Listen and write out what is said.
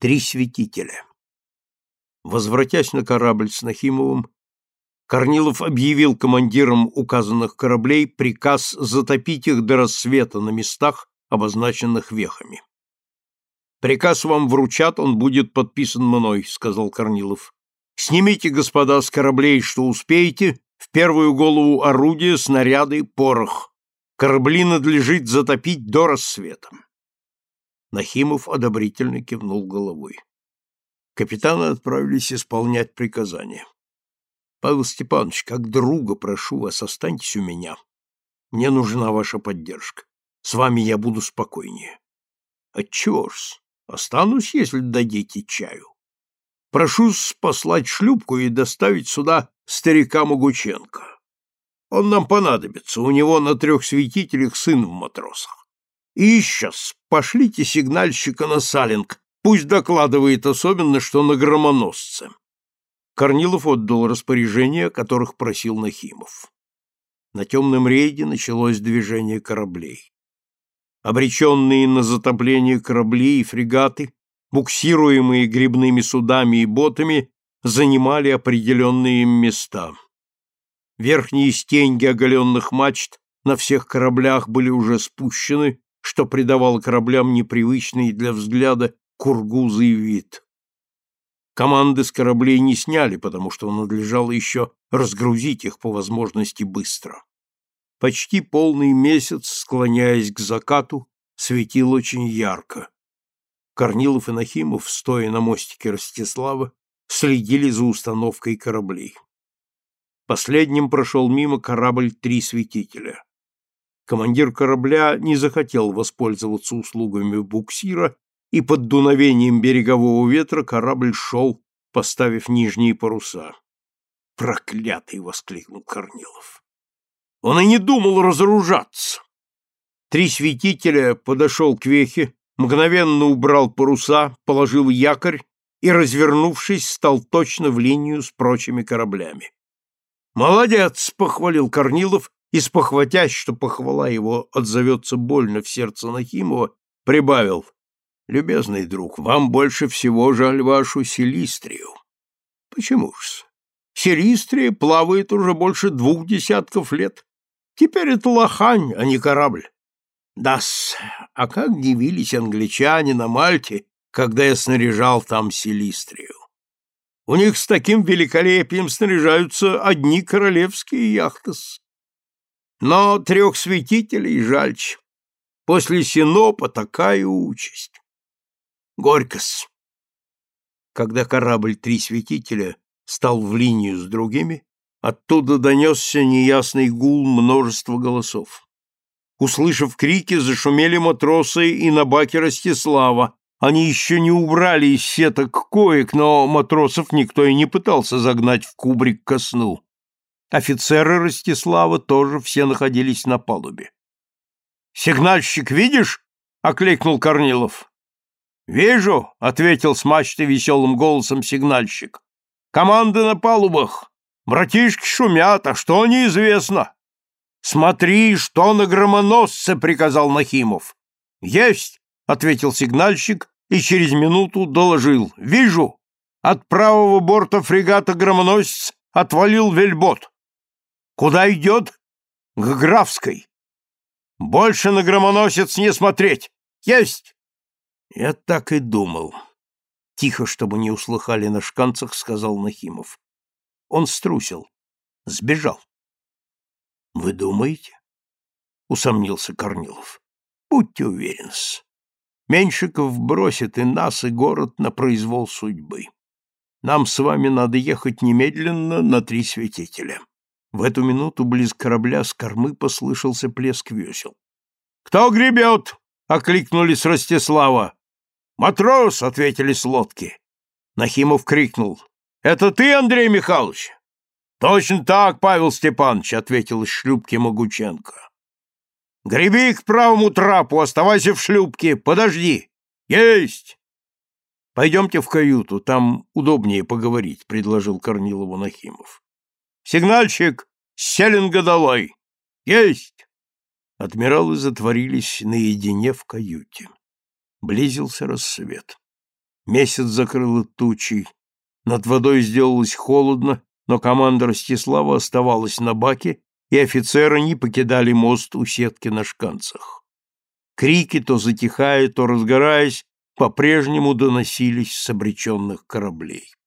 Три святителя. Возвратясь на корабль с Нахимовым, Корнилов объявил командирам указанных кораблей приказ затопить их до рассвета на местах, обозначенных вехами. «Приказ вам вручат, он будет подписан мной», — сказал Корнилов. «Снимите, господа, с кораблей, что успеете, в первую голову орудия, снаряды, порох. Корабли надлежит затопить до рассвета». Нахимов одобрительно кивнул головой. Капитаны отправились исполнять приказания. Павел Степанович, как друга прошу вас, останьтесь у меня. Мне нужна ваша поддержка. С вами я буду спокойнее. Отчего ж, останусь, если дадите чаю. Прошу послать шлюпку и доставить сюда старика Могученко. Он нам понадобится, у него на трех святителях сын в матросах. И сейчас пошлите сигнальщика на Салинг, пусть докладывает особенно, что на громоносце. Корнилов отдал распоряжения, которых просил Нахимов. На темном рейде началось движение кораблей. Обреченные на затопление корабли и фрегаты, буксируемые грибными судами и ботами, занимали определенные места. Верхние стеньги оголенных мачт на всех кораблях были уже спущены, что придавало кораблям непривычный для взгляда кургузый вид. Команды с кораблей не сняли, потому что надлежало еще разгрузить их по возможности быстро. Почти полный месяц, склоняясь к закату, светил очень ярко. Корнилов и Нахимов, стоя на мостике Ростислава, следили за установкой кораблей. Последним прошел мимо корабль «Три светителя». Командир корабля не захотел воспользоваться услугами буксира, и под дуновением берегового ветра корабль шел, поставив нижние паруса. «Проклятый!» — воскликнул Корнилов. «Он и не думал разоружаться!» Три святителя подошел к вехе, мгновенно убрал паруса, положил якорь и, развернувшись, стал точно в линию с прочими кораблями. «Молодец!» — похвалил Корнилов и, что похвала его отзовется больно в сердце Нахимова, прибавил. «Любезный друг, вам больше всего жаль вашу Селистрию». «Почему ж? Селистрия плавает уже больше двух десятков лет. Теперь это лохань, а не корабль». «Да-с, а как дивились англичане на Мальте, когда я снаряжал там Селистрию. У них с таким великолепием снаряжаются одни королевские яхты. Но трех святителей жальче. После Синопа такая участь. Горькос. Когда корабль «Три святителя» стал в линию с другими, оттуда донесся неясный гул множества голосов. Услышав крики, зашумели матросы и на баке Ростислава. Они еще не убрали из сеток коек, но матросов никто и не пытался загнать в кубрик ко сну. Офицеры Ростислава тоже все находились на палубе. «Сигнальщик видишь?» — окликнул Корнилов. «Вижу», — ответил с мачты веселым голосом сигнальщик. «Команды на палубах. Братишки шумят, а что неизвестно?» «Смотри, что на громоносце!» — приказал Нахимов. «Есть!» — ответил сигнальщик и через минуту доложил. «Вижу! От правого борта фрегата громоносец отвалил вельбот. Куда идет? К Графской. Больше на громоносец не смотреть. Есть! Я так и думал. Тихо, чтобы не услыхали на шканцах, сказал Нахимов. Он струсил. Сбежал. Вы думаете? Усомнился Корнилов. Будьте уверены. Меньшиков бросит и нас, и город на произвол судьбы. Нам с вами надо ехать немедленно на три святителя. В эту минуту близ корабля с кормы послышался плеск весел. «Кто гребет?» — окликнули с Ростислава. «Матрос!» — ответили с лодки. Нахимов крикнул. «Это ты, Андрей Михайлович?» «Точно так, Павел Степанович», — ответил из шлюпки Могученко. «Греби к правому трапу, оставайся в шлюпке, подожди!» «Есть!» «Пойдемте в каюту, там удобнее поговорить», — предложил Корнилову Нахимов. Сигнальщик, селинга долой! Есть!» Адмиралы затворились наедине в каюте. Близился рассвет. Месяц закрыло тучей. Над водой сделалось холодно, но команда Ростислава оставалась на баке, и офицеры не покидали мост у сетки на шканцах. Крики, то затихая, то разгораясь, по-прежнему доносились с обреченных кораблей.